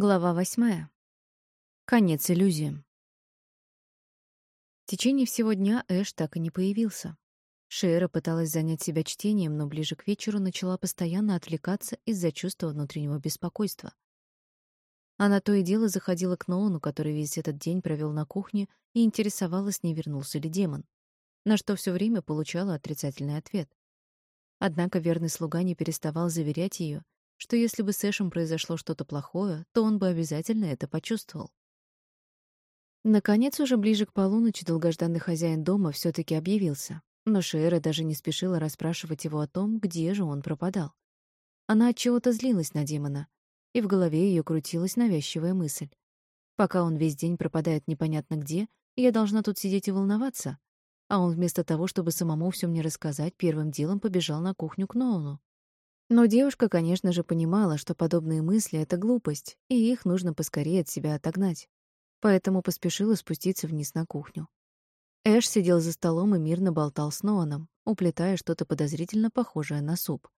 Глава восьмая. Конец иллюзиям. В течение всего дня Эш так и не появился. Шейра пыталась занять себя чтением, но ближе к вечеру начала постоянно отвлекаться из-за чувства внутреннего беспокойства. Она то и дело заходила к Ноуну, который весь этот день провел на кухне, и интересовалась, не вернулся ли демон, на что все время получала отрицательный ответ. Однако верный слуга не переставал заверять ее, что если бы с Эшем произошло что-то плохое, то он бы обязательно это почувствовал. Наконец, уже ближе к полуночи долгожданный хозяин дома все таки объявился, но Шейра даже не спешила расспрашивать его о том, где же он пропадал. Она от чего-то злилась на демона, и в голове ее крутилась навязчивая мысль. Пока он весь день пропадает непонятно где, я должна тут сидеть и волноваться, а он вместо того, чтобы самому все мне рассказать, первым делом побежал на кухню к Ноуну. Но девушка, конечно же, понимала, что подобные мысли — это глупость, и их нужно поскорее от себя отогнать. Поэтому поспешила спуститься вниз на кухню. Эш сидел за столом и мирно болтал с Ноаном, уплетая что-то подозрительно похожее на суп.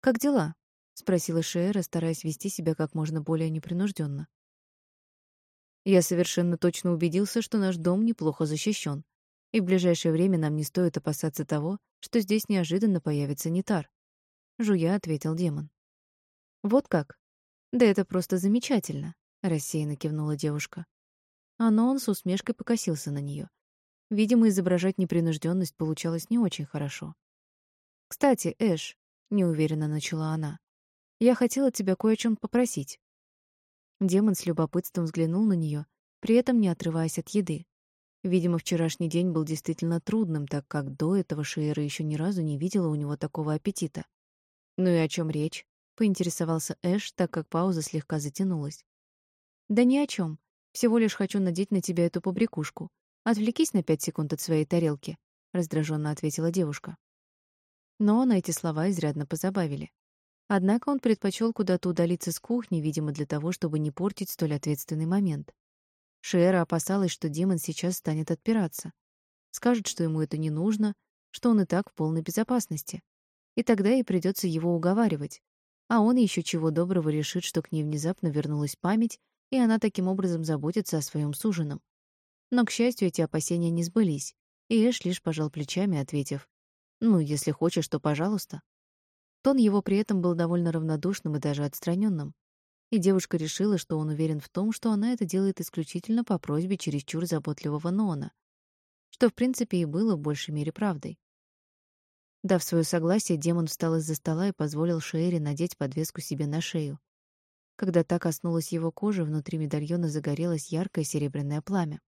«Как дела?» — спросила Шейра, стараясь вести себя как можно более непринужденно. «Я совершенно точно убедился, что наш дом неплохо защищен, и в ближайшее время нам не стоит опасаться того, что здесь неожиданно появится Нитар», жуя ответил демон. Вот как? Да это просто замечательно, рассеянно кивнула девушка. А но он с усмешкой покосился на нее. Видимо, изображать непринужденность получалось не очень хорошо. Кстати, Эш, неуверенно начала она. Я хотела тебя кое о чем попросить. Демон с любопытством взглянул на нее, при этом не отрываясь от еды. Видимо, вчерашний день был действительно трудным, так как до этого Шейра еще ни разу не видела у него такого аппетита. «Ну и о чем речь?» — поинтересовался Эш, так как пауза слегка затянулась. «Да ни о чем. Всего лишь хочу надеть на тебя эту побрякушку. Отвлекись на пять секунд от своей тарелки», — раздраженно ответила девушка. Но на эти слова изрядно позабавили. Однако он предпочел куда-то удалиться с кухни, видимо, для того, чтобы не портить столь ответственный момент. Шиэра опасалась, что демон сейчас станет отпираться. Скажет, что ему это не нужно, что он и так в полной безопасности и тогда ей придется его уговаривать. А он еще чего доброго решит, что к ней внезапно вернулась память, и она таким образом заботится о своем суженом. Но, к счастью, эти опасения не сбылись, и Эш лишь пожал плечами, ответив, «Ну, если хочешь, то пожалуйста». Тон его при этом был довольно равнодушным и даже отстраненным. И девушка решила, что он уверен в том, что она это делает исключительно по просьбе чересчур заботливого Нона, что, в принципе, и было в большей мере правдой. Дав свое согласие, демон встал из-за стола и позволил Шейре надеть подвеску себе на шею. Когда та коснулась его кожи, внутри медальона загорелось яркое серебряное пламя.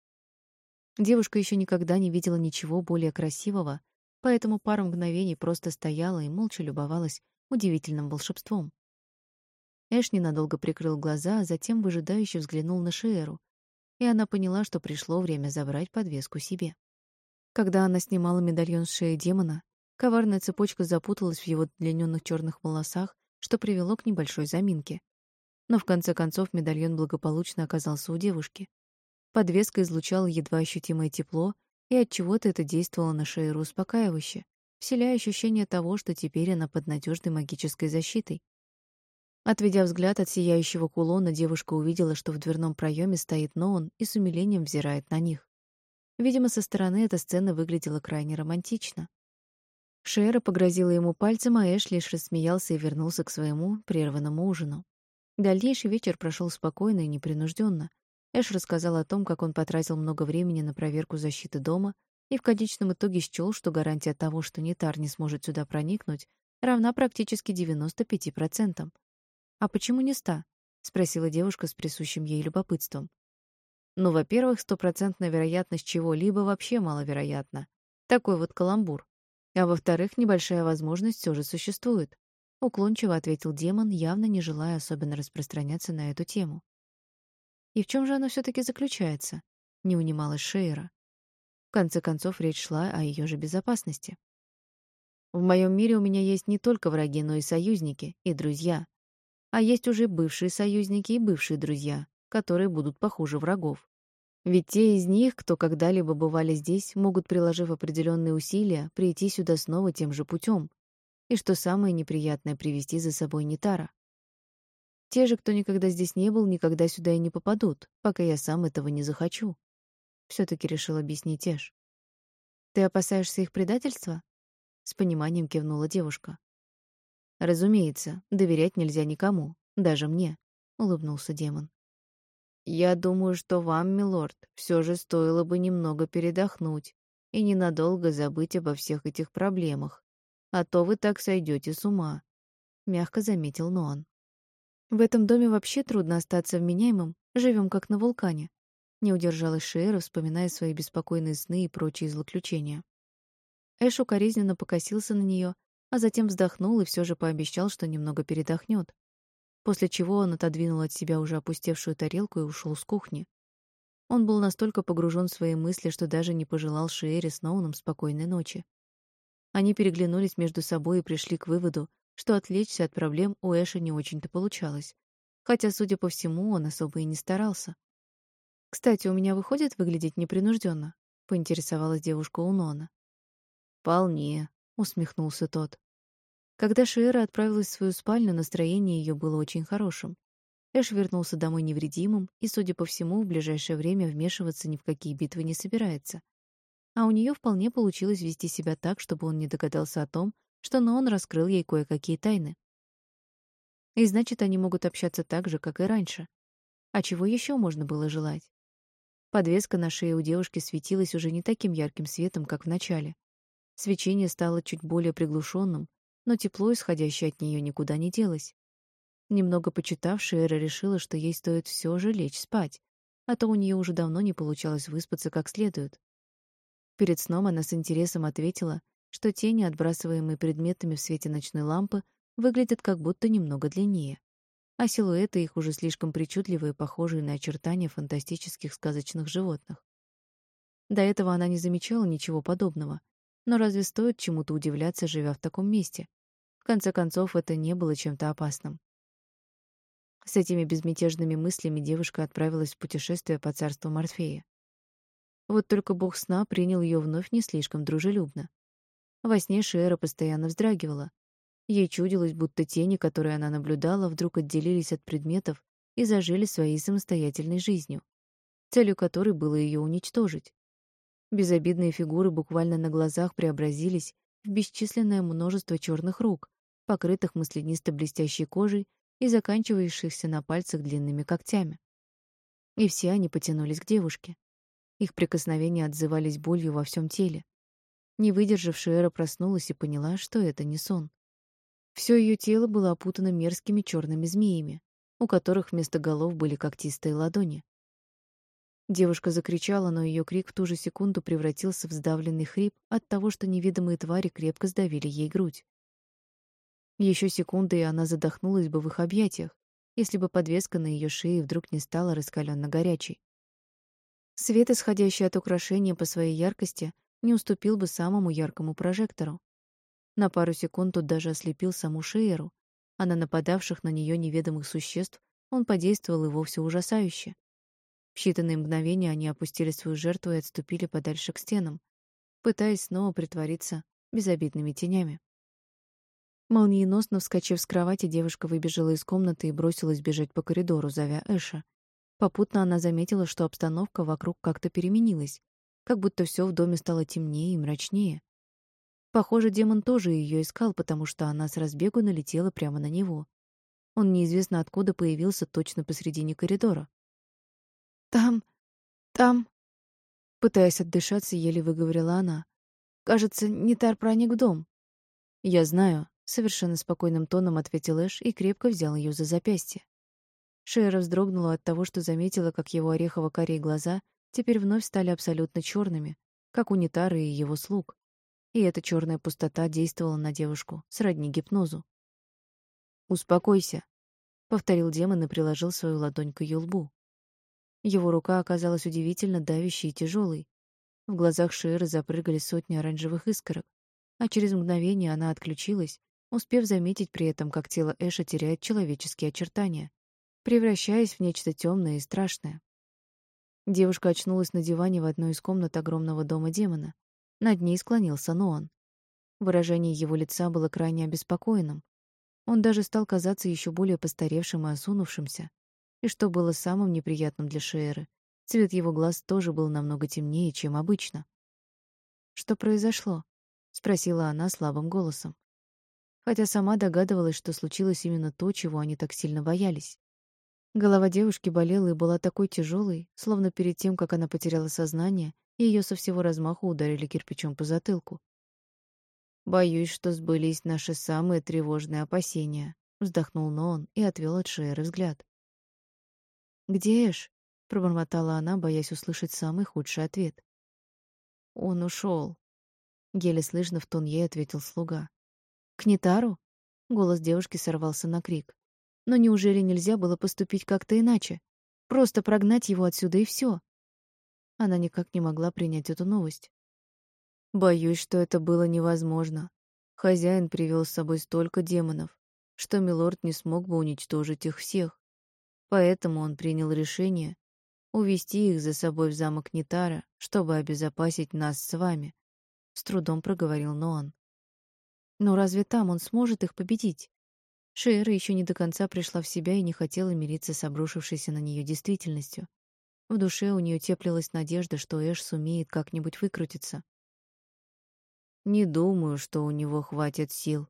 Девушка еще никогда не видела ничего более красивого, поэтому пару мгновений просто стояла и молча любовалась удивительным волшебством. Эш ненадолго прикрыл глаза, а затем выжидающе взглянул на Шееру, и она поняла, что пришло время забрать подвеску себе. Когда она снимала медальон с шеи демона, Коварная цепочка запуталась в его длиннёных черных волосах, что привело к небольшой заминке. Но в конце концов медальон благополучно оказался у девушки. Подвеска излучала едва ощутимое тепло, и от чего-то это действовало на Шейру успокаивающе, вселяя ощущение того, что теперь она под надежной магической защитой. Отведя взгляд от сияющего кулона, девушка увидела, что в дверном проеме стоит Ноун и с умилением взирает на них. Видимо, со стороны эта сцена выглядела крайне романтично. Шера погрозила ему пальцем, а Эш лишь рассмеялся и вернулся к своему прерванному ужину. Дальнейший вечер прошел спокойно и непринужденно. Эш рассказал о том, как он потратил много времени на проверку защиты дома и в конечном итоге счёл, что гарантия того, что Нитар не сможет сюда проникнуть, равна практически 95%. «А почему не ста?» — спросила девушка с присущим ей любопытством. «Ну, во-первых, стопроцентная вероятность чего-либо вообще маловероятна. Такой вот каламбур. А во-вторых, небольшая возможность все же существует, уклончиво ответил демон, явно не желая особенно распространяться на эту тему. И в чем же она все таки заключается? не унималась Шейра. В конце концов, речь шла о ее же безопасности. В моем мире у меня есть не только враги, но и союзники, и друзья. А есть уже бывшие союзники и бывшие друзья, которые будут похуже врагов. Ведь те из них, кто когда-либо бывали здесь, могут, приложив определенные усилия, прийти сюда снова тем же путем. И что самое неприятное, привести за собой Нитара. Те же, кто никогда здесь не был, никогда сюда и не попадут, пока я сам этого не захочу. все таки решил объяснить Эш. Ты опасаешься их предательства? С пониманием кивнула девушка. Разумеется, доверять нельзя никому, даже мне, улыбнулся демон. Я думаю, что вам, милорд, все же стоило бы немного передохнуть и ненадолго забыть обо всех этих проблемах, а то вы так сойдете с ума, мягко заметил Ноан. В этом доме вообще трудно остаться вменяемым, живем как на вулкане. Не удержалась Шиэра, вспоминая свои беспокойные сны и прочие злоключения. Эш укоризненно покосился на нее, а затем вздохнул и все же пообещал, что немного передохнет. После чего он отодвинул от себя уже опустевшую тарелку и ушел с кухни. Он был настолько погружен в свои мысли, что даже не пожелал Шиэре с Ноуном спокойной ночи. Они переглянулись между собой и пришли к выводу, что отвлечься от проблем у Эша не очень-то получалось. Хотя, судя по всему, он особо и не старался. «Кстати, у меня выходит выглядеть непринужденно? поинтересовалась девушка у Нона. «Вполне», — усмехнулся тот. Когда Шиэра отправилась в свою спальню, настроение ее было очень хорошим. Эш вернулся домой невредимым и, судя по всему, в ближайшее время вмешиваться ни в какие битвы не собирается. А у нее вполне получилось вести себя так, чтобы он не догадался о том, что Ноон раскрыл ей кое-какие тайны. И значит, они могут общаться так же, как и раньше. А чего еще можно было желать? Подвеска на шее у девушки светилась уже не таким ярким светом, как в начале. Свечение стало чуть более приглушенным, но тепло, исходящее от нее, никуда не делось. Немного почитав, Шиэра решила, что ей стоит все же лечь спать, а то у нее уже давно не получалось выспаться как следует. Перед сном она с интересом ответила, что тени, отбрасываемые предметами в свете ночной лампы, выглядят как будто немного длиннее, а силуэты их уже слишком причудливые, похожие на очертания фантастических сказочных животных. До этого она не замечала ничего подобного, но разве стоит чему-то удивляться, живя в таком месте? Конце концов, это не было чем-то опасным. С этими безмятежными мыслями девушка отправилась в путешествие по царству Морфея. Вот только бог сна принял ее вновь не слишком дружелюбно. Во сне Шиэра постоянно вздрагивала. Ей чудилось, будто тени, которые она наблюдала, вдруг отделились от предметов и зажили своей самостоятельной жизнью, целью которой было ее уничтожить. Безобидные фигуры буквально на глазах преобразились в бесчисленное множество черных рук, покрытых маслянисто-блестящей кожей и заканчивающихся на пальцах длинными когтями. И все они потянулись к девушке. Их прикосновения отзывались болью во всем теле. Не выдержавшая Эра проснулась и поняла, что это не сон. Все ее тело было опутано мерзкими черными змеями, у которых вместо голов были когтистые ладони. Девушка закричала, но ее крик в ту же секунду превратился в сдавленный хрип от того, что невидимые твари крепко сдавили ей грудь. Еще секунды, и она задохнулась бы в их объятиях, если бы подвеска на ее шее вдруг не стала раскаленно горячей. Свет, исходящий от украшения по своей яркости, не уступил бы самому яркому прожектору. На пару секунд тут даже ослепил саму Шееру, а на нападавших на нее неведомых существ он подействовал и вовсе ужасающе. В считанные мгновения они опустили свою жертву и отступили подальше к стенам, пытаясь снова притвориться безобидными тенями. Молниеносно вскочив с кровати, девушка выбежала из комнаты и бросилась бежать по коридору, зовя Эша. Попутно она заметила, что обстановка вокруг как-то переменилась, как будто все в доме стало темнее и мрачнее. Похоже, демон тоже ее искал, потому что она с разбегу налетела прямо на него. Он неизвестно откуда появился точно посредине коридора. «Там... там...» Пытаясь отдышаться, еле выговорила она. «Кажется, Нитар проник в дом». «Я знаю», — совершенно спокойным тоном ответил Эш и крепко взял ее за запястье. Шейра вздрогнула от того, что заметила, как его орехово-карие глаза теперь вновь стали абсолютно черными, как у Нитары и его слуг. И эта черная пустота действовала на девушку, сродни гипнозу. «Успокойся», — повторил демон и приложил свою ладонь к ее лбу. Его рука оказалась удивительно давящей и тяжелой. В глазах Ширы запрыгали сотни оранжевых искорок, а через мгновение она отключилась, успев заметить при этом, как тело Эша теряет человеческие очертания, превращаясь в нечто темное и страшное. Девушка очнулась на диване в одной из комнат огромного дома демона. Над ней склонился Ноан. Выражение его лица было крайне обеспокоенным. Он даже стал казаться еще более постаревшим и осунувшимся. И что было самым неприятным для Шеры, цвет его глаз тоже был намного темнее, чем обычно. «Что произошло?» — спросила она слабым голосом. Хотя сама догадывалась, что случилось именно то, чего они так сильно боялись. Голова девушки болела и была такой тяжелой, словно перед тем, как она потеряла сознание, ее со всего размаху ударили кирпичом по затылку. «Боюсь, что сбылись наши самые тревожные опасения», — вздохнул Ноон и отвел от Шеры взгляд. «Где Эш?» — пробормотала она, боясь услышать самый худший ответ. «Он ушел», — еле слышно в тон ей ответил слуга. «К Нитару?» — голос девушки сорвался на крик. «Но неужели нельзя было поступить как-то иначе? Просто прогнать его отсюда и все?» Она никак не могла принять эту новость. «Боюсь, что это было невозможно. Хозяин привел с собой столько демонов, что милорд не смог бы уничтожить их всех. Поэтому он принял решение увести их за собой в замок Нитара, чтобы обезопасить нас с вами, с трудом проговорил Ноан. Но разве там он сможет их победить? Шейра еще не до конца пришла в себя и не хотела мириться с обрушившейся на нее действительностью. В душе у нее теплилась надежда, что Эш сумеет как-нибудь выкрутиться. Не думаю, что у него хватит сил,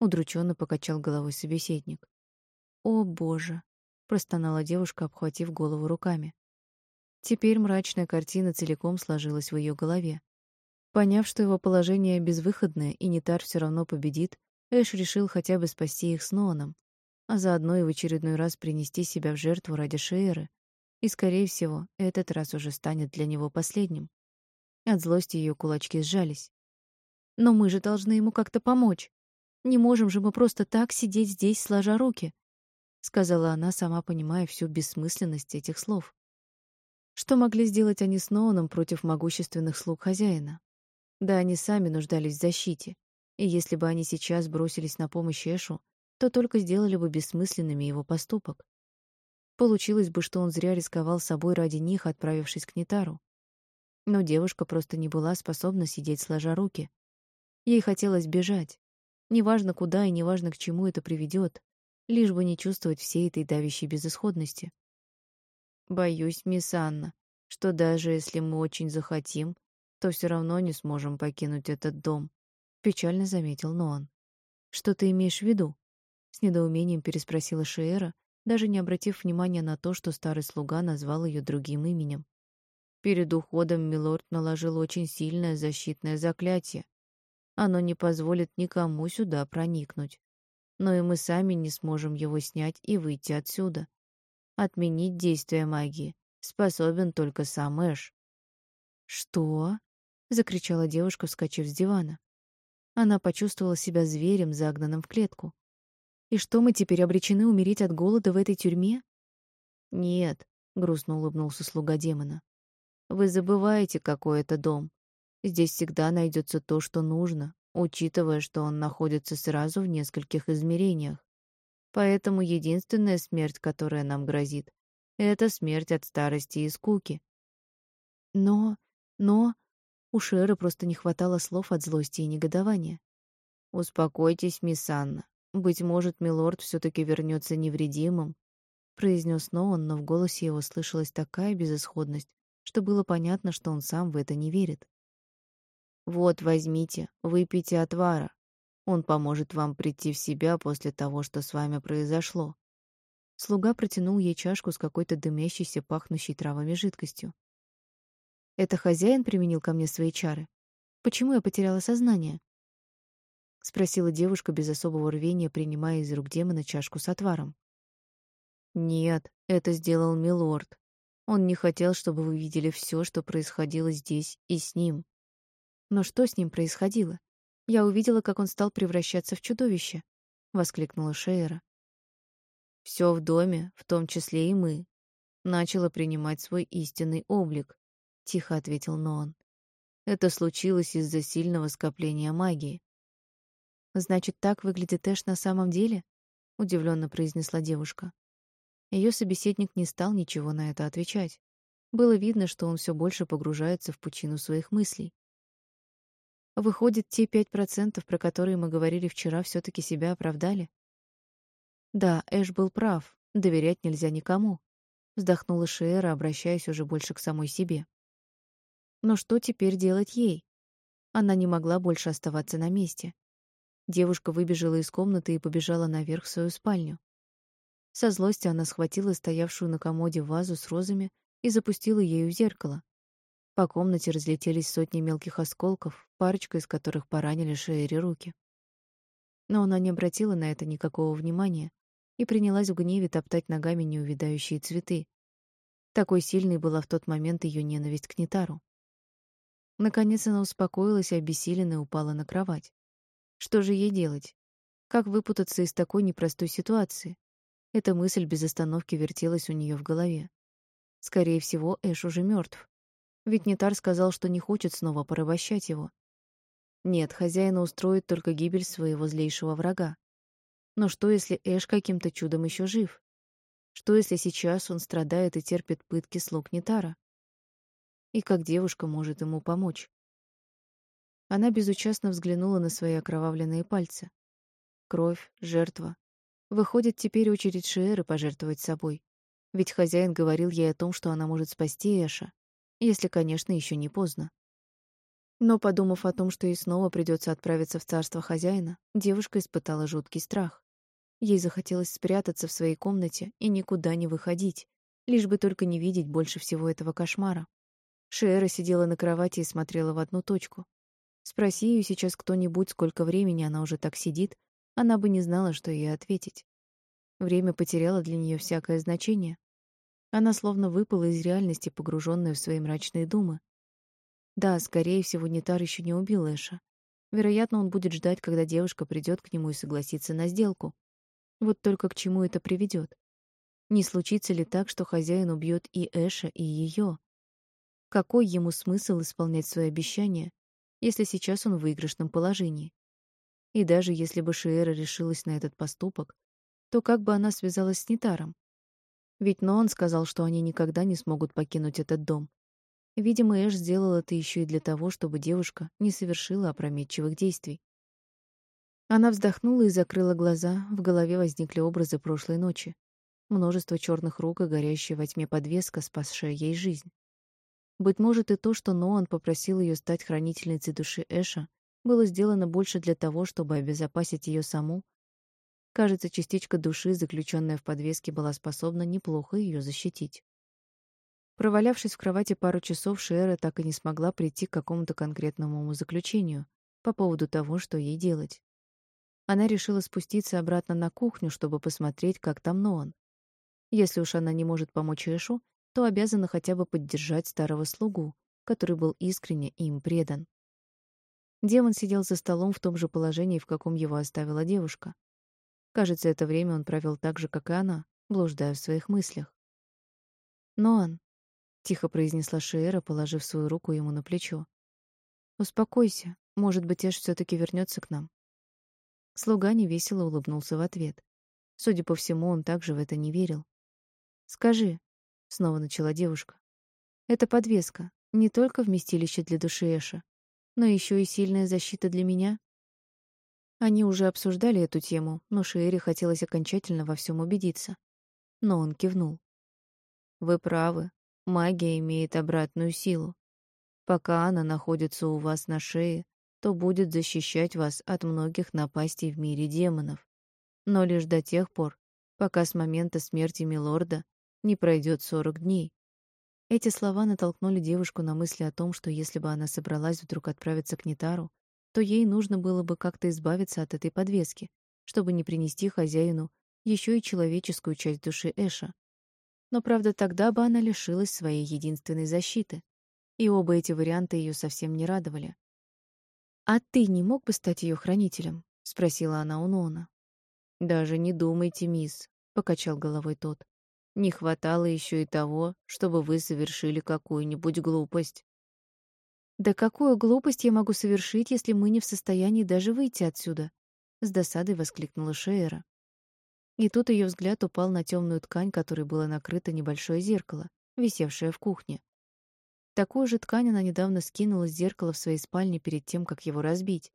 удрученно покачал головой собеседник. О, боже, простонала девушка, обхватив голову руками. Теперь мрачная картина целиком сложилась в ее голове. Поняв, что его положение безвыходное и Нитар все равно победит, Эш решил хотя бы спасти их с Ноаном, а заодно и в очередной раз принести себя в жертву ради Шееры. И, скорее всего, этот раз уже станет для него последним. От злости ее кулачки сжались. «Но мы же должны ему как-то помочь. Не можем же мы просто так сидеть здесь, сложа руки сказала она, сама понимая всю бессмысленность этих слов. Что могли сделать они с Ноуном против могущественных слуг хозяина? Да они сами нуждались в защите, и если бы они сейчас бросились на помощь Эшу, то только сделали бы бессмысленными его поступок. Получилось бы, что он зря рисковал собой ради них, отправившись к Нитару. Но девушка просто не была способна сидеть сложа руки. Ей хотелось бежать. Неважно куда и неважно к чему это приведет, лишь бы не чувствовать всей этой давящей безысходности. Боюсь, мисс Анна, что даже если мы очень захотим, то все равно не сможем покинуть этот дом, печально заметил Ноан. Что ты имеешь в виду? с недоумением переспросила Шеера, даже не обратив внимания на то, что старый слуга назвал ее другим именем. Перед уходом милорд наложил очень сильное защитное заклятие. Оно не позволит никому сюда проникнуть но и мы сами не сможем его снять и выйти отсюда. Отменить действие магии способен только сам Эш. «Что?» — закричала девушка, вскочив с дивана. Она почувствовала себя зверем, загнанным в клетку. «И что, мы теперь обречены умереть от голода в этой тюрьме?» «Нет», — грустно улыбнулся слуга демона. «Вы забываете, какой это дом. Здесь всегда найдется то, что нужно, учитывая, что он находится сразу в нескольких измерениях. Поэтому единственная смерть, которая нам грозит, это смерть от старости и скуки. Но, но у Шеры просто не хватало слов от злости и негодования. Успокойтесь, мисс Анна. Быть может, милорд все таки вернется невредимым, произнес Ноан, но в голосе его слышалась такая безысходность, что было понятно, что он сам в это не верит. Вот, возьмите, выпейте отвара. Он поможет вам прийти в себя после того, что с вами произошло. Слуга протянул ей чашку с какой-то дымящейся, пахнущей травами жидкостью. Это хозяин применил ко мне свои чары. Почему я потеряла сознание? спросила девушка без особого рвения, принимая из рук демона чашку с отваром. Нет, это сделал милорд. Он не хотел, чтобы вы видели все, что происходило здесь и с ним. Но что с ним происходило? Я увидела, как он стал превращаться в чудовище, воскликнула Шейра. Все в доме, в том числе и мы, начало принимать свой истинный облик, тихо ответил Ноан. Это случилось из-за сильного скопления магии. Значит, так выглядит Эш на самом деле? удивленно произнесла девушка. Ее собеседник не стал ничего на это отвечать. Было видно, что он все больше погружается в пучину своих мыслей. Выходит, те пять процентов, про которые мы говорили вчера, все таки себя оправдали? Да, Эш был прав. Доверять нельзя никому. Вздохнула Шиэра, обращаясь уже больше к самой себе. Но что теперь делать ей? Она не могла больше оставаться на месте. Девушка выбежала из комнаты и побежала наверх в свою спальню. Со злости она схватила стоявшую на комоде вазу с розами и запустила ею в зеркало. По комнате разлетелись сотни мелких осколков, парочка из которых поранили Шейри руки. Но она не обратила на это никакого внимания и принялась в гневе топтать ногами неувядающие цветы. Такой сильной была в тот момент ее ненависть к Нитару. Наконец она успокоилась и обессиленно упала на кровать. Что же ей делать? Как выпутаться из такой непростой ситуации? Эта мысль без остановки вертелась у нее в голове. Скорее всего, Эш уже мертв. Ведь Нетар сказал, что не хочет снова порабощать его. Нет, хозяина устроит только гибель своего злейшего врага. Но что, если Эш каким-то чудом еще жив? Что, если сейчас он страдает и терпит пытки слуг Нетара? И как девушка может ему помочь? Она безучастно взглянула на свои окровавленные пальцы. Кровь, жертва. Выходит, теперь очередь Шиэры пожертвовать собой. Ведь хозяин говорил ей о том, что она может спасти Эша если, конечно, еще не поздно. Но, подумав о том, что ей снова придется отправиться в царство хозяина, девушка испытала жуткий страх. Ей захотелось спрятаться в своей комнате и никуда не выходить, лишь бы только не видеть больше всего этого кошмара. Шиэра сидела на кровати и смотрела в одну точку. Спроси ее сейчас кто-нибудь, сколько времени она уже так сидит, она бы не знала, что ей ответить. Время потеряло для нее всякое значение. Она словно выпала из реальности, погруженная в свои мрачные думы. Да, скорее всего, Нитар еще не убил Эша. Вероятно, он будет ждать, когда девушка придет к нему и согласится на сделку. Вот только к чему это приведет? Не случится ли так, что хозяин убьет и Эша, и ее? Какой ему смысл исполнять свои обещания, если сейчас он в выигрышном положении? И даже если бы Шиэра решилась на этот поступок, то как бы она связалась с Нитаром? Ведь Ноан сказал, что они никогда не смогут покинуть этот дом. Видимо, Эш сделал это еще и для того, чтобы девушка не совершила опрометчивых действий. Она вздохнула и закрыла глаза, в голове возникли образы прошлой ночи. Множество черных рук и горящая во тьме подвеска, спасшая ей жизнь. Быть может, и то, что Ноан попросил ее стать хранительницей души Эша, было сделано больше для того, чтобы обезопасить ее саму Кажется, частичка души, заключенная в подвеске, была способна неплохо ее защитить. Провалявшись в кровати пару часов, Шера так и не смогла прийти к какому-то конкретному заключению по поводу того, что ей делать. Она решила спуститься обратно на кухню, чтобы посмотреть, как там Ноан. Если уж она не может помочь Эшу, то обязана хотя бы поддержать старого слугу, который был искренне им предан. Демон сидел за столом в том же положении, в каком его оставила девушка. Кажется, это время он провел так же, как и она, блуждая в своих мыслях. «Ноан», — тихо произнесла Шиэра, положив свою руку ему на плечо. «Успокойся. Может быть, Эш все таки вернется к нам». Слуга невесело улыбнулся в ответ. Судя по всему, он также в это не верил. «Скажи», — снова начала девушка, — «это подвеска, не только вместилище для души Эша, но еще и сильная защита для меня?» Они уже обсуждали эту тему, но Шиэре хотелось окончательно во всем убедиться. Но он кивнул. «Вы правы. Магия имеет обратную силу. Пока она находится у вас на шее, то будет защищать вас от многих напастей в мире демонов. Но лишь до тех пор, пока с момента смерти Милорда не пройдет сорок дней. Эти слова натолкнули девушку на мысли о том, что если бы она собралась вдруг отправиться к Нитару, то ей нужно было бы как-то избавиться от этой подвески, чтобы не принести хозяину еще и человеческую часть души Эша. Но, правда, тогда бы она лишилась своей единственной защиты. И оба эти варианта ее совсем не радовали. «А ты не мог бы стать ее хранителем?» — спросила она у Нона. «Даже не думайте, мисс», — покачал головой тот. «Не хватало еще и того, чтобы вы совершили какую-нибудь глупость. Да какую глупость я могу совершить, если мы не в состоянии даже выйти отсюда? С досадой воскликнула Шеера. И тут ее взгляд упал на темную ткань, которой было накрыто небольшое зеркало, висевшее в кухне. Такую же ткань она недавно скинула с зеркала в своей спальне перед тем, как его разбить.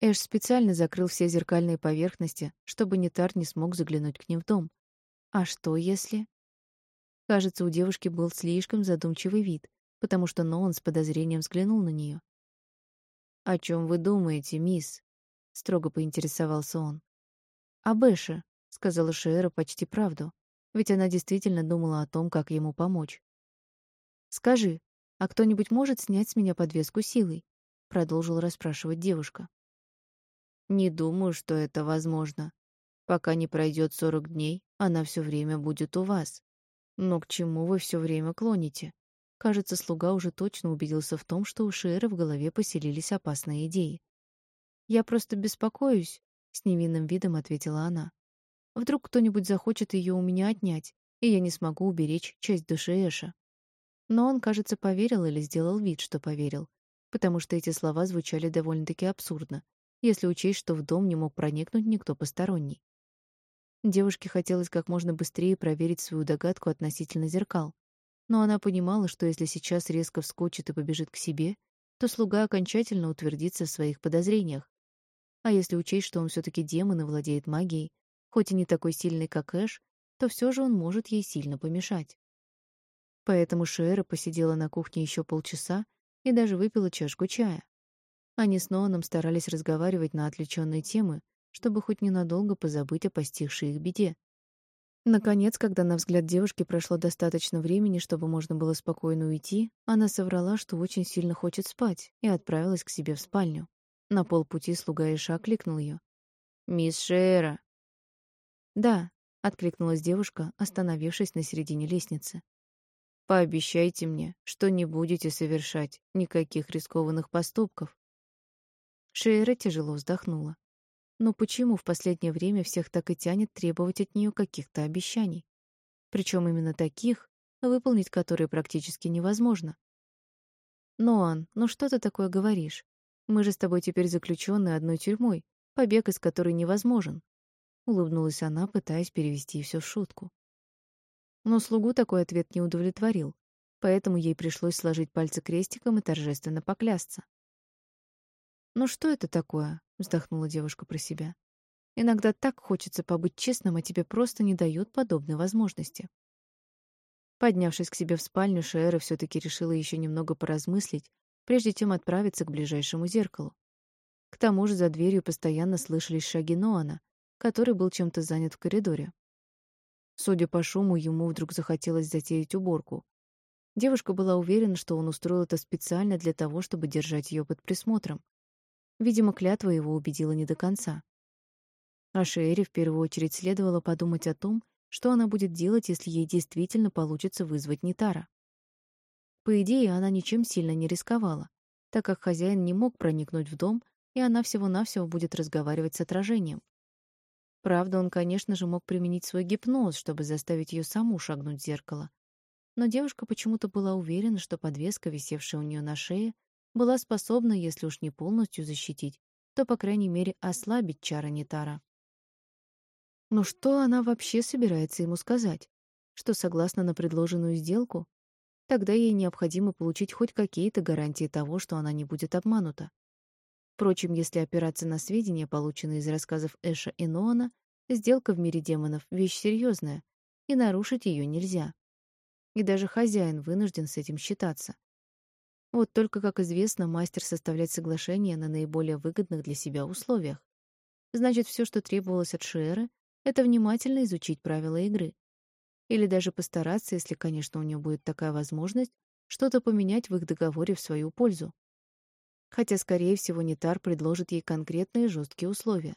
Эш специально закрыл все зеркальные поверхности, чтобы Нитар не смог заглянуть к ним в дом. А что если... Кажется, у девушки был слишком задумчивый вид, потому что Ноан с подозрением взглянул на нее. «О чем вы думаете, мисс?» — строго поинтересовался он. «О Бэше», — сказала Шиэра почти правду, ведь она действительно думала о том, как ему помочь. «Скажи, а кто-нибудь может снять с меня подвеску силой?» — продолжила расспрашивать девушка. «Не думаю, что это возможно. Пока не пройдет сорок дней, она все время будет у вас. Но к чему вы все время клоните?» Кажется, слуга уже точно убедился в том, что у Шиэра в голове поселились опасные идеи. «Я просто беспокоюсь», — с невинным видом ответила она. «Вдруг кто-нибудь захочет ее у меня отнять, и я не смогу уберечь часть души Эша». Но он, кажется, поверил или сделал вид, что поверил, потому что эти слова звучали довольно-таки абсурдно, если учесть, что в дом не мог проникнуть никто посторонний. Девушке хотелось как можно быстрее проверить свою догадку относительно зеркал, но она понимала, что если сейчас резко вскочит и побежит к себе, то слуга окончательно утвердится в своих подозрениях. А если учесть, что он все таки демон и владеет магией, хоть и не такой сильный, как Эш, то все же он может ей сильно помешать. Поэтому Шера посидела на кухне еще полчаса и даже выпила чашку чая. Они с Ноаном старались разговаривать на отвлеченные темы, чтобы хоть ненадолго позабыть о постигшей их беде. Наконец, когда на взгляд девушки прошло достаточно времени, чтобы можно было спокойно уйти, она соврала, что очень сильно хочет спать, и отправилась к себе в спальню. На полпути слуга Иша окликнул ее. «Мисс Шера!» «Да», — откликнулась девушка, остановившись на середине лестницы. Пообещайте мне, что не будете совершать никаких рискованных поступков. Шейра тяжело вздохнула. Но почему в последнее время всех так и тянет требовать от нее каких-то обещаний? Причем именно таких, выполнить которые практически невозможно. «Ноан, ну что ты такое говоришь? Мы же с тобой теперь заключенные одной тюрьмой, побег из которой невозможен», — улыбнулась она, пытаясь перевести все в шутку. Но слугу такой ответ не удовлетворил, поэтому ей пришлось сложить пальцы крестиком и торжественно поклясться. «Ну что это такое?» — вздохнула девушка про себя. «Иногда так хочется побыть честным, а тебе просто не дают подобной возможности». Поднявшись к себе в спальню, Шиэра все таки решила еще немного поразмыслить, прежде чем отправиться к ближайшему зеркалу. К тому же за дверью постоянно слышались шаги Ноана, который был чем-то занят в коридоре. Судя по шуму, ему вдруг захотелось затеять уборку. Девушка была уверена, что он устроил это специально для того, чтобы держать ее под присмотром. Видимо, клятва его убедила не до конца. А Шерри в первую очередь следовало подумать о том, что она будет делать, если ей действительно получится вызвать Нитара. По идее, она ничем сильно не рисковала, так как хозяин не мог проникнуть в дом, и она всего-навсего будет разговаривать с отражением. Правда, он, конечно же, мог применить свой гипноз, чтобы заставить ее саму шагнуть в зеркало. Но девушка почему-то была уверена, что подвеска, висевшая у нее на шее, была способна, если уж не полностью защитить, то, по крайней мере, ослабить чары Нитара. Но что она вообще собирается ему сказать? Что согласна на предложенную сделку? Тогда ей необходимо получить хоть какие-то гарантии того, что она не будет обманута. Впрочем, если опираться на сведения, полученные из рассказов Эша и Ноана, сделка в мире демонов — вещь серьезная, и нарушить ее нельзя. И даже хозяин вынужден с этим считаться. Вот только, как известно, мастер составлять соглашения на наиболее выгодных для себя условиях. Значит, все, что требовалось от Шиэры, это внимательно изучить правила игры. Или даже постараться, если, конечно, у нее будет такая возможность, что-то поменять в их договоре в свою пользу хотя, скорее всего, Нитар предложит ей конкретные жесткие условия,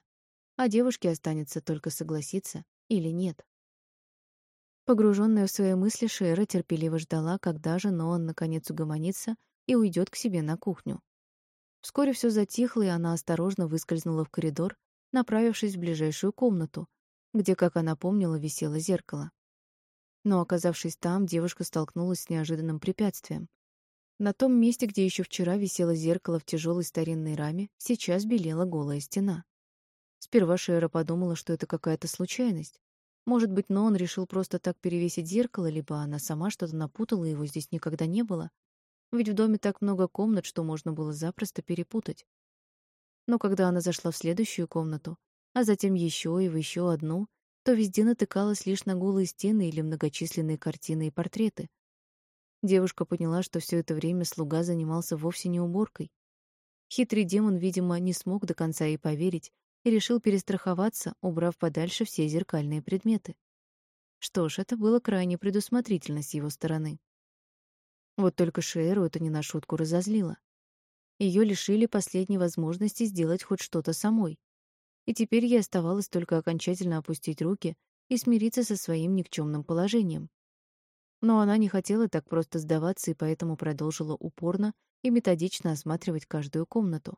а девушке останется только согласиться или нет. Погруженная в свои мысли, Шера терпеливо ждала, когда же Ноан наконец угомонится и уйдет к себе на кухню. Вскоре все затихло, и она осторожно выскользнула в коридор, направившись в ближайшую комнату, где, как она помнила, висело зеркало. Но, оказавшись там, девушка столкнулась с неожиданным препятствием. На том месте, где еще вчера висело зеркало в тяжелой старинной раме, сейчас белела голая стена. Сперва Шера подумала, что это какая-то случайность. Может быть, но он решил просто так перевесить зеркало, либо она сама что-то напутала, его здесь никогда не было. Ведь в доме так много комнат, что можно было запросто перепутать. Но когда она зашла в следующую комнату, а затем еще и в еще одну, то везде натыкалась лишь на голые стены или многочисленные картины и портреты. Девушка поняла, что все это время слуга занимался вовсе не уборкой. Хитрый демон, видимо, не смог до конца ей поверить и решил перестраховаться, убрав подальше все зеркальные предметы. Что ж, это было крайне предусмотрительно с его стороны. Вот только Шеру это не на шутку разозлило. Ее лишили последней возможности сделать хоть что-то самой. И теперь ей оставалось только окончательно опустить руки и смириться со своим никчемным положением. Но она не хотела так просто сдаваться и поэтому продолжила упорно и методично осматривать каждую комнату.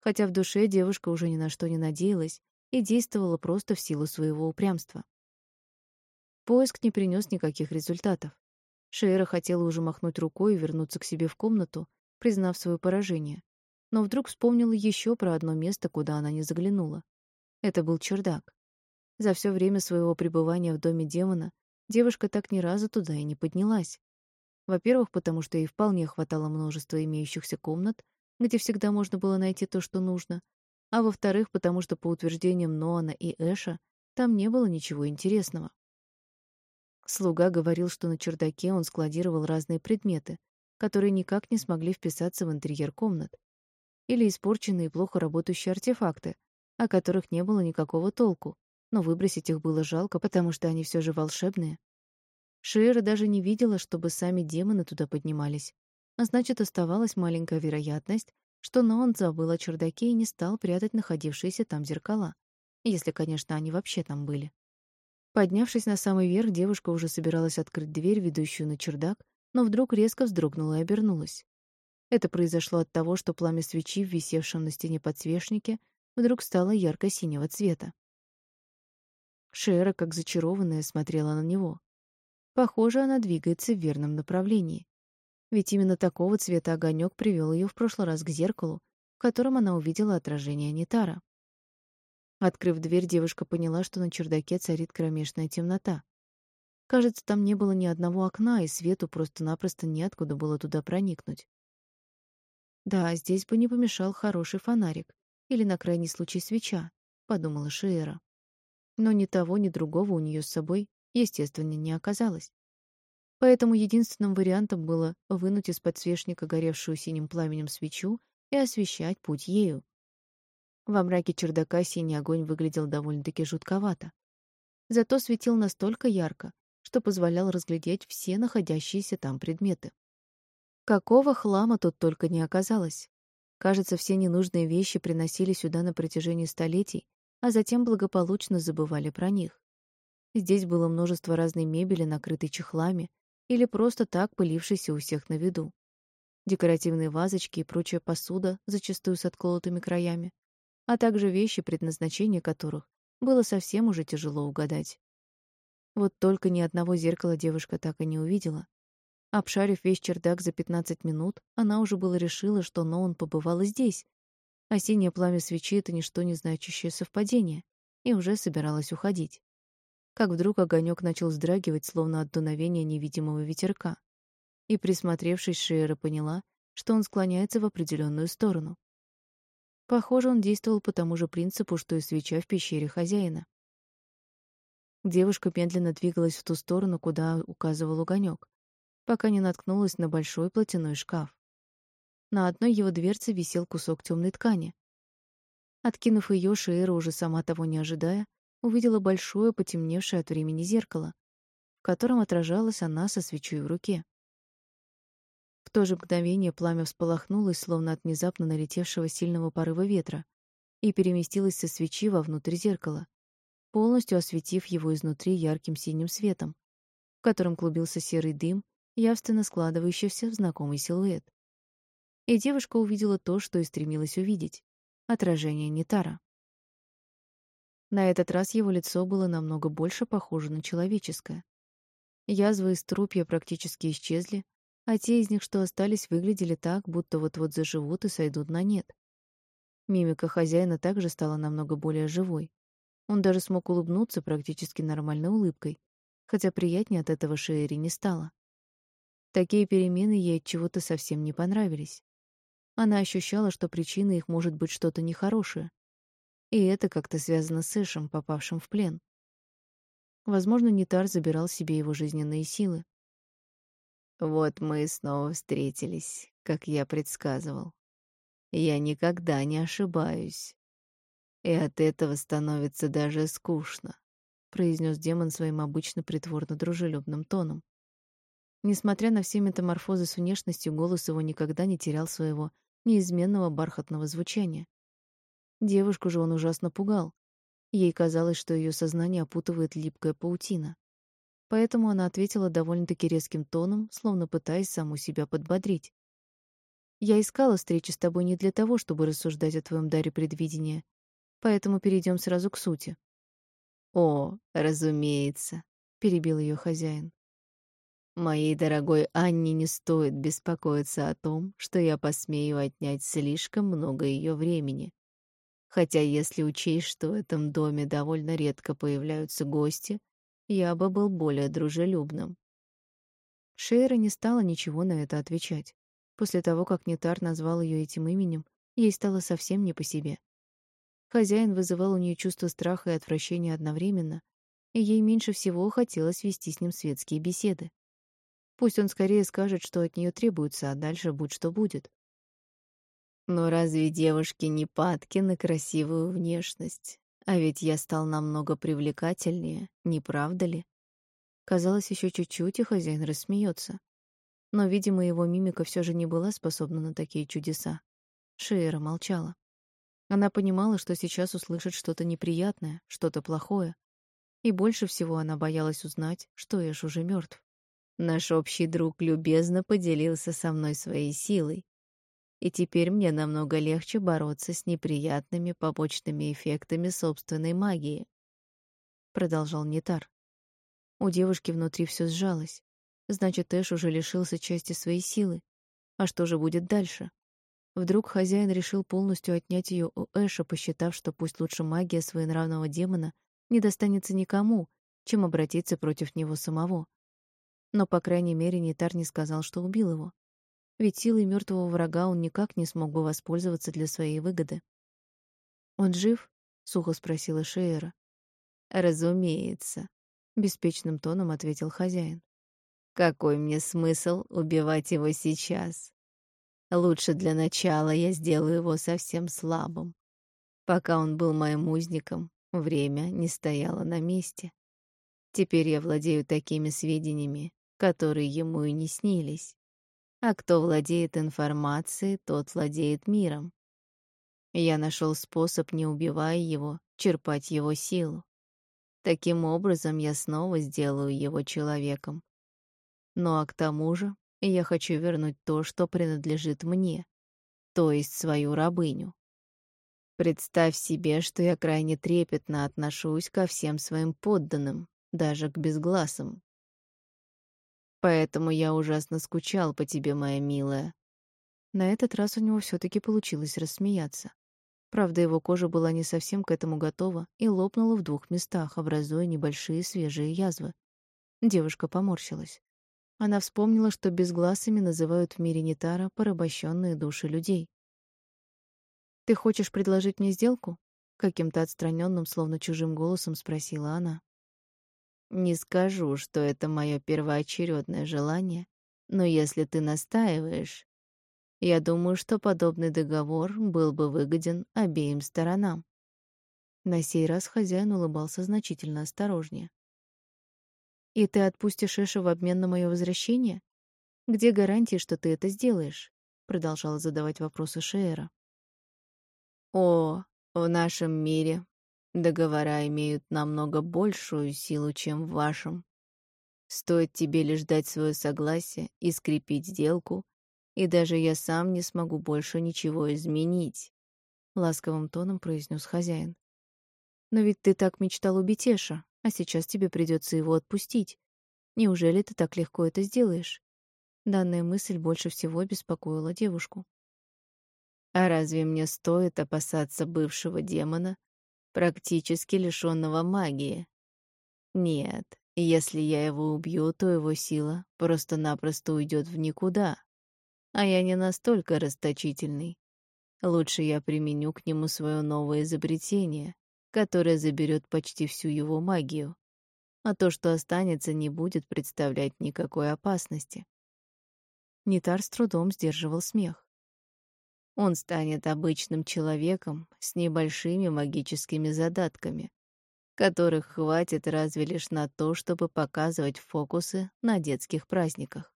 Хотя в душе девушка уже ни на что не надеялась и действовала просто в силу своего упрямства. Поиск не принес никаких результатов. Шейра хотела уже махнуть рукой и вернуться к себе в комнату, признав свое поражение. Но вдруг вспомнила еще про одно место, куда она не заглянула. Это был чердак. За все время своего пребывания в доме демона девушка так ни разу туда и не поднялась. Во-первых, потому что ей вполне хватало множества имеющихся комнат, где всегда можно было найти то, что нужно, а во-вторых, потому что, по утверждениям Ноана и Эша, там не было ничего интересного. Слуга говорил, что на чердаке он складировал разные предметы, которые никак не смогли вписаться в интерьер комнат, или испорченные и плохо работающие артефакты, о которых не было никакого толку, но выбросить их было жалко, потому что они все же волшебные. Шиэра даже не видела, чтобы сами демоны туда поднимались, а значит, оставалась маленькая вероятность, что Ноан забыл о чердаке и не стал прятать находившиеся там зеркала, если, конечно, они вообще там были. Поднявшись на самый верх, девушка уже собиралась открыть дверь, ведущую на чердак, но вдруг резко вздрогнула и обернулась. Это произошло от того, что пламя свечи, висевшем на стене подсвечнике, вдруг стало ярко-синего цвета. Шера, как зачарованная, смотрела на него. Похоже, она двигается в верном направлении. Ведь именно такого цвета огонек привел ее в прошлый раз к зеркалу, в котором она увидела отражение Нитара. Открыв дверь, девушка поняла, что на чердаке царит кромешная темнота. Кажется, там не было ни одного окна, и свету просто-напросто неоткуда было туда проникнуть. Да, здесь бы не помешал хороший фонарик или на крайний случай свеча, подумала Шиэра. Но ни того, ни другого у нее с собой, естественно, не оказалось. Поэтому единственным вариантом было вынуть из подсвечника горевшую синим пламенем свечу и освещать путь ею. Во мраке чердака синий огонь выглядел довольно-таки жутковато. Зато светил настолько ярко, что позволял разглядеть все находящиеся там предметы. Какого хлама тут только не оказалось. Кажется, все ненужные вещи приносили сюда на протяжении столетий, а затем благополучно забывали про них. Здесь было множество разной мебели, накрытой чехлами, или просто так пылившейся у всех на виду. Декоративные вазочки и прочая посуда, зачастую с отколотыми краями, а также вещи, предназначение которых было совсем уже тяжело угадать. Вот только ни одного зеркала девушка так и не увидела. Обшарив весь чердак за 15 минут, она уже было решила, что Ноун побывала здесь, а пламя свечи — это ничто не значащее совпадение, и уже собиралась уходить. Как вдруг огонек начал вздрагивать, словно от дуновения невидимого ветерка. И, присмотревшись, Шиэра поняла, что он склоняется в определенную сторону. Похоже, он действовал по тому же принципу, что и свеча в пещере хозяина. Девушка медленно двигалась в ту сторону, куда указывал огонек, пока не наткнулась на большой платяной шкаф. На одной его дверце висел кусок темной ткани. Откинув ее, Шиэра, уже сама того не ожидая, увидела большое, потемневшее от времени зеркало, в котором отражалась она со свечой в руке. В то же мгновение пламя всполохнулось, словно от внезапно налетевшего сильного порыва ветра, и переместилось со свечи вовнутрь зеркала, полностью осветив его изнутри ярким синим светом, в котором клубился серый дым, явственно складывающийся в знакомый силуэт. И девушка увидела то, что и стремилась увидеть — отражение Нитара. На этот раз его лицо было намного больше похоже на человеческое. Язвы и струпья практически исчезли, а те из них, что остались, выглядели так, будто вот-вот заживут и сойдут на нет. Мимика хозяина также стала намного более живой. Он даже смог улыбнуться практически нормальной улыбкой, хотя приятнее от этого Шиэри не стало. Такие перемены ей от чего-то совсем не понравились. Она ощущала, что причиной их может быть что-то нехорошее. И это как-то связано с Эшем, попавшим в плен. Возможно, Нитар забирал себе его жизненные силы. Вот мы и снова встретились, как я предсказывал. Я никогда не ошибаюсь. И от этого становится даже скучно, произнес демон своим обычно притворно дружелюбным тоном. Несмотря на все метаморфозы с внешностью, голос его никогда не терял своего неизменного бархатного звучания. Девушку же он ужасно пугал. Ей казалось, что ее сознание опутывает липкая паутина. Поэтому она ответила довольно-таки резким тоном, словно пытаясь саму себя подбодрить. «Я искала встречи с тобой не для того, чтобы рассуждать о твоем даре предвидения, поэтому перейдем сразу к сути». «О, разумеется», — перебил ее хозяин. Моей дорогой Анне не стоит беспокоиться о том, что я посмею отнять слишком много ее времени. Хотя если учесть, что в этом доме довольно редко появляются гости, я бы был более дружелюбным. Шейра не стала ничего на это отвечать. После того, как Нетар назвал ее этим именем, ей стало совсем не по себе. Хозяин вызывал у нее чувство страха и отвращения одновременно, и ей меньше всего хотелось вести с ним светские беседы. Пусть он скорее скажет, что от нее требуется, а дальше будь что будет. Но разве девушки не падки на красивую внешность? А ведь я стал намного привлекательнее, не правда ли? Казалось, еще чуть-чуть, и хозяин рассмеется. Но, видимо, его мимика все же не была способна на такие чудеса. Шейра молчала. Она понимала, что сейчас услышит что-то неприятное, что-то плохое. И больше всего она боялась узнать, что Эш уже мертв. Наш общий друг любезно поделился со мной своей силой. И теперь мне намного легче бороться с неприятными побочными эффектами собственной магии. Продолжал Нитар. У девушки внутри все сжалось. Значит, Эш уже лишился части своей силы. А что же будет дальше? Вдруг хозяин решил полностью отнять ее у Эша, посчитав, что пусть лучше магия своенравного демона не достанется никому, чем обратиться против него самого. Но, по крайней мере, Нитар не сказал, что убил его. Ведь силой мертвого врага он никак не смог бы воспользоваться для своей выгоды. «Он жив?» — сухо спросила Шейера. «Разумеется», — беспечным тоном ответил хозяин. «Какой мне смысл убивать его сейчас? Лучше для начала я сделаю его совсем слабым. Пока он был моим узником, время не стояло на месте. Теперь я владею такими сведениями, которые ему и не снились. А кто владеет информацией, тот владеет миром. Я нашел способ, не убивая его, черпать его силу. Таким образом, я снова сделаю его человеком. Ну а к тому же, я хочу вернуть то, что принадлежит мне, то есть свою рабыню. Представь себе, что я крайне трепетно отношусь ко всем своим подданным, даже к безгласым. Поэтому я ужасно скучал по тебе, моя милая. На этот раз у него все таки получилось рассмеяться. Правда, его кожа была не совсем к этому готова и лопнула в двух местах, образуя небольшие свежие язвы. Девушка поморщилась. Она вспомнила, что безгласыми называют в мире Нитара порабощенные души людей. «Ты хочешь предложить мне сделку?» Каким-то отстраненным, словно чужим голосом спросила она. Не скажу, что это мое первоочередное желание, но если ты настаиваешь, я думаю, что подобный договор был бы выгоден обеим сторонам. На сей раз хозяин улыбался значительно осторожнее. «И ты отпустишь Эша в обмен на мое возвращение? Где гарантии, что ты это сделаешь?» Продолжала задавать вопросы Шеера. «О, в нашем мире Договора имеют намного большую силу, чем в вашем. Стоит тебе лишь дать свое согласие и скрепить сделку, и даже я сам не смогу больше ничего изменить», — ласковым тоном произнес хозяин. «Но ведь ты так мечтал убить Эша, а сейчас тебе придется его отпустить. Неужели ты так легко это сделаешь?» Данная мысль больше всего беспокоила девушку. «А разве мне стоит опасаться бывшего демона, практически лишённого магии. Нет, Если я его убью, то его сила просто-напросто уйдет в никуда. А я не настолько расточительный. Лучше я применю к нему свое новое изобретение, которое заберет почти всю его магию. А то, что останется, не будет представлять никакой опасности. Нитар с трудом сдерживал смех. Он станет обычным человеком с небольшими магическими задатками, которых хватит разве лишь на то, чтобы показывать фокусы на детских праздниках.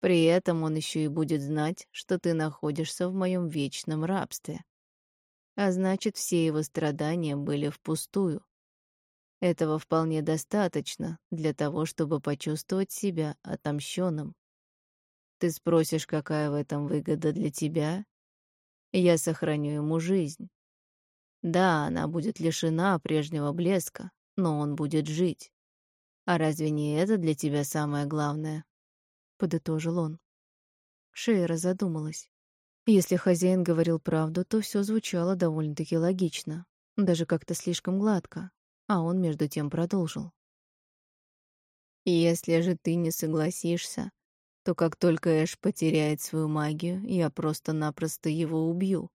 При этом он еще и будет знать, что ты находишься в моем вечном рабстве. А значит, все его страдания были впустую. Этого вполне достаточно для того, чтобы почувствовать себя отомщенным. Ты спросишь, какая в этом выгода для тебя? Я сохраню ему жизнь. Да, она будет лишена прежнего блеска, но он будет жить. А разве не это для тебя самое главное? Подытожил он. Шейра задумалась. Если хозяин говорил правду, то все звучало довольно-таки логично, даже как-то слишком гладко, а он между тем продолжил. «Если же ты не согласишься, то как только Эш потеряет свою магию, я просто-напросто его убью.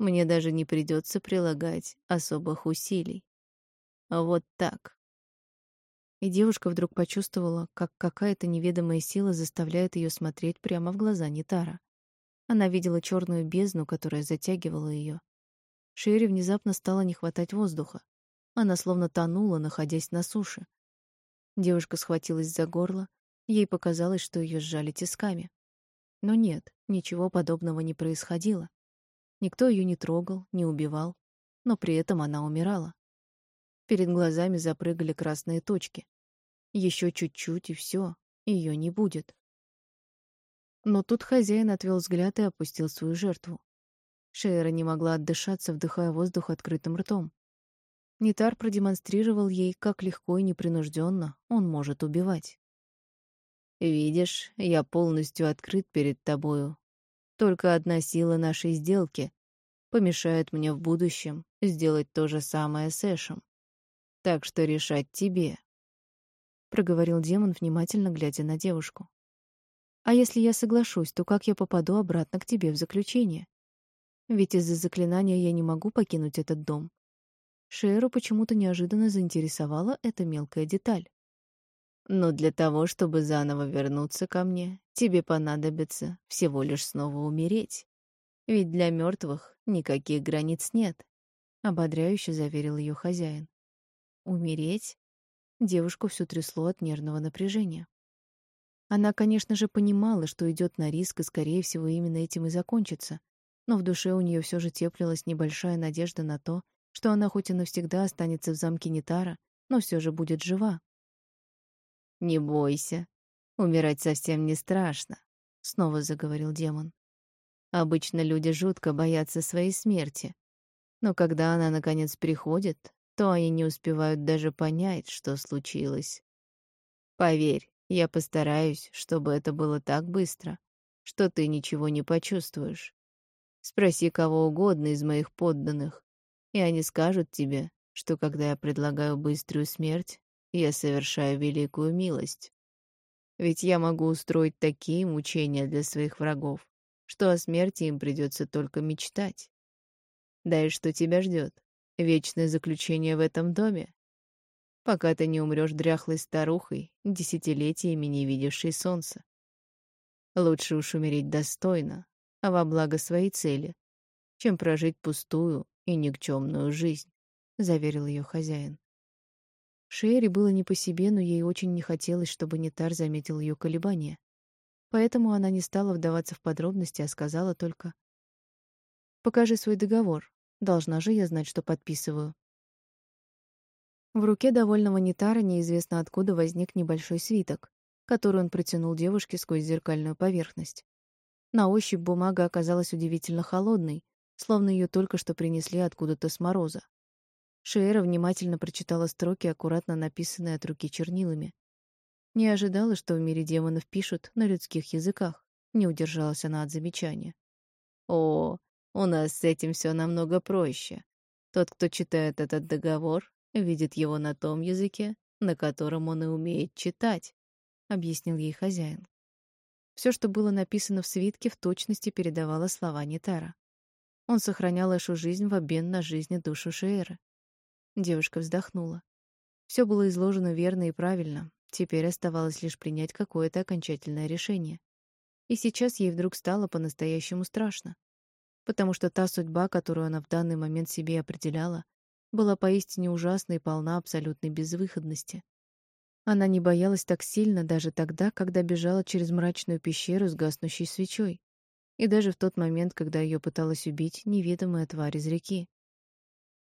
Мне даже не придется прилагать особых усилий. А вот так. И девушка вдруг почувствовала, как какая-то неведомая сила заставляет ее смотреть прямо в глаза Нитара. Она видела черную бездну, которая затягивала ее. Шерри внезапно стало не хватать воздуха. Она словно тонула, находясь на суше. Девушка схватилась за горло, ей показалось, что ее сжали тисками. Но нет, ничего подобного не происходило. Никто ее не трогал, не убивал, но при этом она умирала. Перед глазами запрыгали красные точки. Еще чуть-чуть, и все, ее не будет. Но тут хозяин отвел взгляд и опустил свою жертву. Шейра не могла отдышаться, вдыхая воздух открытым ртом. Нитар продемонстрировал ей, как легко и непринужденно он может убивать. «Видишь, я полностью открыт перед тобою, только одна сила нашей сделки помешает мне в будущем сделать то же самое с Эшем. Так что решать тебе. Проговорил демон, внимательно глядя на девушку. А если я соглашусь, то как я попаду обратно к тебе в заключение? Ведь из-за заклинания я не могу покинуть этот дом. Шеру почему-то неожиданно заинтересовала эта мелкая деталь. Но для того, чтобы заново вернуться ко мне, тебе понадобится всего лишь снова умереть. Ведь для мертвых никаких границ нет, ободряюще заверил ее хозяин. Умереть? Девушку всю трясло от нервного напряжения. Она, конечно же, понимала, что идет на риск, и, скорее всего, именно этим и закончится, но в душе у нее все же теплилась небольшая надежда на то, что она хоть и навсегда останется в замке Нитара, но все же будет жива, «Не бойся. Умирать совсем не страшно», — снова заговорил демон. «Обычно люди жутко боятся своей смерти. Но когда она, наконец, приходит, то они не успевают даже понять, что случилось. Поверь, я постараюсь, чтобы это было так быстро, что ты ничего не почувствуешь. Спроси кого угодно из моих подданных, и они скажут тебе, что когда я предлагаю быструю смерть, я совершаю великую милость. Ведь я могу устроить такие мучения для своих врагов, что о смерти им придется только мечтать. Да и что тебя ждет? Вечное заключение в этом доме? Пока ты не умрешь дряхлой старухой, десятилетиями не видевшей солнца. Лучше уж умереть достойно, а во благо своей цели, чем прожить пустую и никчемную жизнь, — заверил ее хозяин. Шерри было не по себе, но ей очень не хотелось, чтобы Нитар заметил ее колебания. Поэтому она не стала вдаваться в подробности, а сказала только «Покажи свой договор. Должна же я знать, что подписываю». В руке довольного Нитара неизвестно откуда возник небольшой свиток, который он протянул девушке сквозь зеркальную поверхность. На ощупь бумага оказалась удивительно холодной, словно ее только что принесли откуда-то с мороза. Шейра внимательно прочитала строки, аккуратно написанные от руки чернилами. Не ожидала, что в мире демонов пишут на людских языках. Не удержалась она от замечания. «О, у нас с этим все намного проще. Тот, кто читает этот договор, видит его на том языке, на котором он и умеет читать», — объяснил ей хозяин. Все, что было написано в свитке, в точности передавало слова Нитара. Он сохранял Эшу жизнь в обмен на жизнь и душу Шеэры. Девушка вздохнула. Все было изложено верно и правильно. Теперь оставалось лишь принять какое-то окончательное решение. И сейчас ей вдруг стало по-настоящему страшно. Потому что та судьба, которую она в данный момент себе определяла, была поистине ужасной и полна абсолютной безвыходности. Она не боялась так сильно даже тогда, когда бежала через мрачную пещеру с гаснущей свечой, и даже в тот момент, когда ее пыталась убить неведомая тварь из реки.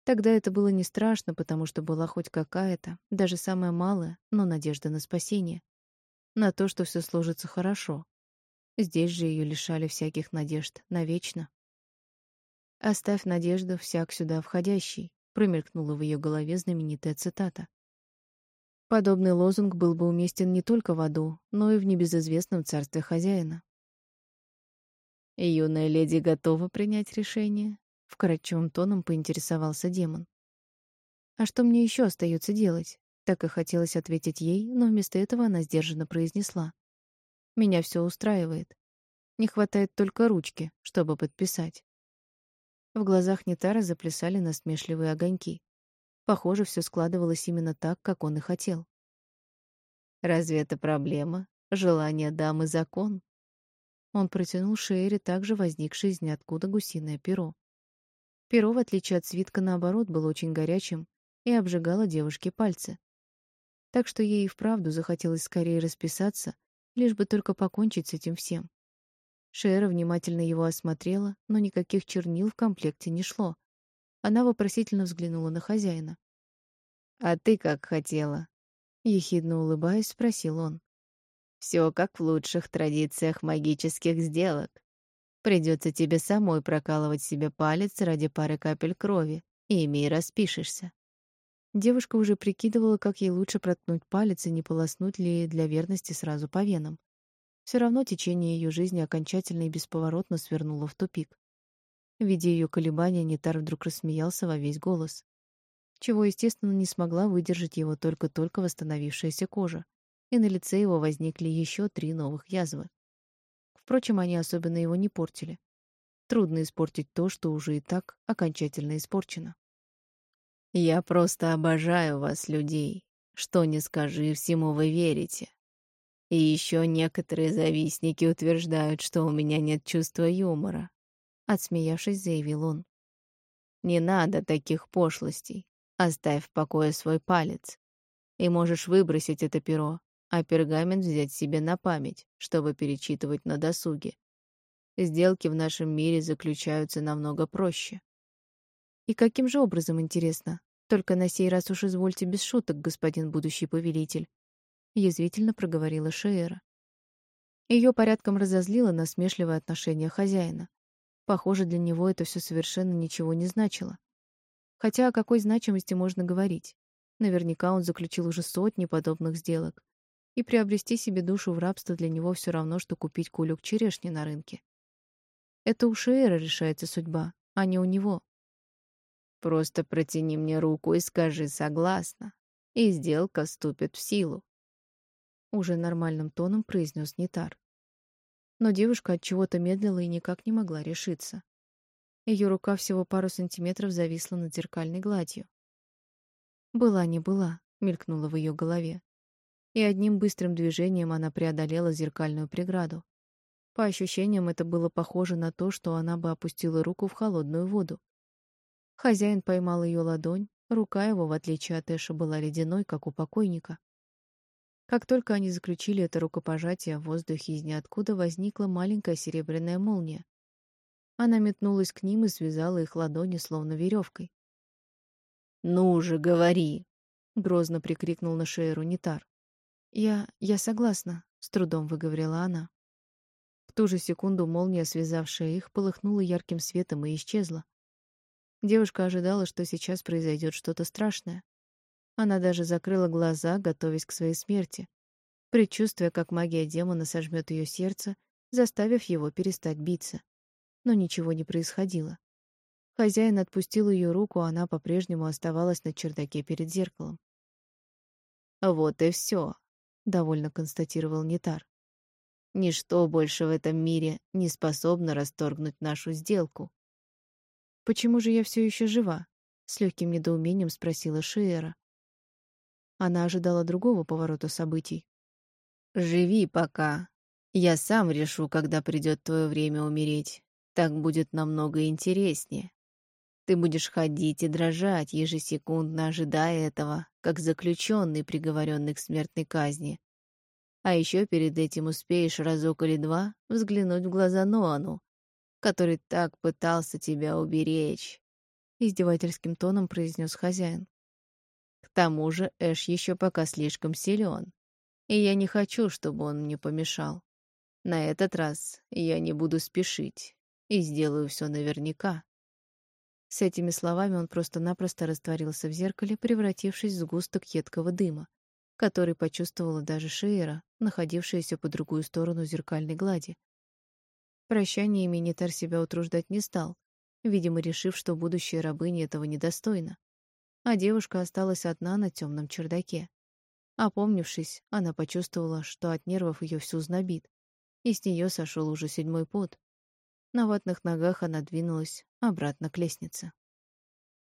Тогда это было не страшно, потому что была хоть какая-то, даже самая малая, но надежда на спасение. На то, что все сложится хорошо. Здесь же ее лишали всяких надежд навечно. «Оставь надежду всяк сюда входящий», — промелькнула в ее голове знаменитая цитата. Подобный лозунг был бы уместен не только в аду, но и в небезызвестном царстве хозяина. «Юная леди готова принять решение?» — вкрадчивым тоном поинтересовался демон. «А что мне еще остается делать?» Так и хотелось ответить ей, но вместо этого она сдержанно произнесла. «Меня все устраивает. Не хватает только ручки, чтобы подписать». В глазах Нитара заплясали насмешливые огоньки. Похоже, все складывалось именно так, как он и хотел. «Разве это проблема? Желание дамы — закон?» Он протянул Шеере также возникшее из ниоткуда гусиное перо. Перо, в отличие от свитка, наоборот, было очень горячим и обжигало девушке пальцы. Так что ей и вправду захотелось скорее расписаться, лишь бы только покончить с этим всем. Шера внимательно его осмотрела, но никаких чернил в комплекте не шло, она вопросительно взглянула на хозяина. «А ты как хотела?» Ехидно улыбаясь, спросил он. «Все как в лучших традициях магических сделок. Придется тебе самой прокалывать себе палец ради пары капель крови, и ими распишешься». Девушка уже прикидывала, как ей лучше проткнуть палец и не полоснуть ли для верности сразу по венам. Все равно течение ее жизни окончательно и бесповоротно свернуло в тупик. Видя ее колебания, Нитар вдруг рассмеялся во весь голос. Чего, естественно, не смогла выдержать его только-только восстановившаяся кожа, и на лице его возникли еще три новых язвы. Впрочем, они особенно его не портили. Трудно испортить то, что уже и так окончательно испорчено. «Я просто обожаю вас, людей. Что не скажи, всему вы верите. И еще некоторые завистники утверждают, что у меня нет чувства юмора. Отсмеявшись, заявил он. «Не надо таких пошлостей. Оставь в покое свой палец. И можешь выбросить это перо, а пергамент взять себе на память, чтобы перечитывать на досуге. Сделки в нашем мире заключаются намного проще. И каким же образом, интересно? Только на сей раз уж извольте без шуток, господин будущий повелитель. Язвительно проговорила Шеера. Ее порядком разозлило насмешливое отношение хозяина. Похоже, для него это все совершенно ничего не значило. Хотя о какой значимости можно говорить? Наверняка он заключил уже сотни подобных сделок. И приобрести себе душу в рабство для него все равно, что купить кулек черешни на рынке. Это у Шеера решается судьба, а не у него. Просто протяни мне руку и скажи «согласна», и сделка вступит в силу. Уже нормальным тоном произнес Нитар но девушка от чего-то медлила и никак не могла решиться. Ее рука всего пару сантиметров зависла над зеркальной гладью. «Была не была», — мелькнула в ее голове. И одним быстрым движением она преодолела зеркальную преграду. По ощущениям, это было похоже на то, что она бы опустила руку в холодную воду. Хозяин поймал ее ладонь, рука его, в отличие от Эша, была ледяной, как у покойника. Как только они заключили это рукопожатие, в воздухе из ниоткуда возникла маленькая серебряная молния. Она метнулась к ним и связала их ладони, словно веревкой. «Ну же, говори!» — грозно прикрикнул на Шейру Нитар. «Я... я согласна», — с трудом выговорила она. В ту же секунду молния, связавшая их, полыхнула ярким светом и исчезла. Девушка ожидала, что сейчас произойдет что-то страшное. Она даже закрыла глаза, готовясь к своей смерти, предчувствуя, как магия демона сожмет ее сердце, заставив его перестать биться. Но ничего не происходило. Хозяин отпустил ее руку, а она по-прежнему оставалась на чердаке перед зеркалом. Вот и все, довольно констатировал Нитар. Ничто больше в этом мире не способно расторгнуть нашу сделку. Почему же я все еще жива? С легким недоумением спросила Шиэра. Она ожидала другого поворота событий. «Живи пока. Я сам решу, когда придет твое время умереть. Так будет намного интереснее. Ты будешь ходить и дрожать, ежесекундно ожидая этого, как заключенный, приговоренный к смертной казни. А еще перед этим успеешь разок или два взглянуть в глаза Ноану, который так пытался тебя уберечь», — издевательским тоном произнес хозяин. «К тому же Эш еще пока слишком силен, и я не хочу, чтобы он мне помешал. На этот раз я не буду спешить и сделаю все наверняка». С этими словами он просто-напросто растворился в зеркале, превратившись в сгусток едкого дыма, который почувствовала даже Шейра, находившаяся по другую сторону зеркальной глади. Прощаниями Нитар себя утруждать не стал, видимо, решив, что будущая рабыня этого недостойна. А девушка осталась одна на темном чердаке. Опомнившись, она почувствовала, что от нервов ее всю знобит, и с нее сошел уже седьмой пот. На ватных ногах она двинулась обратно к лестнице.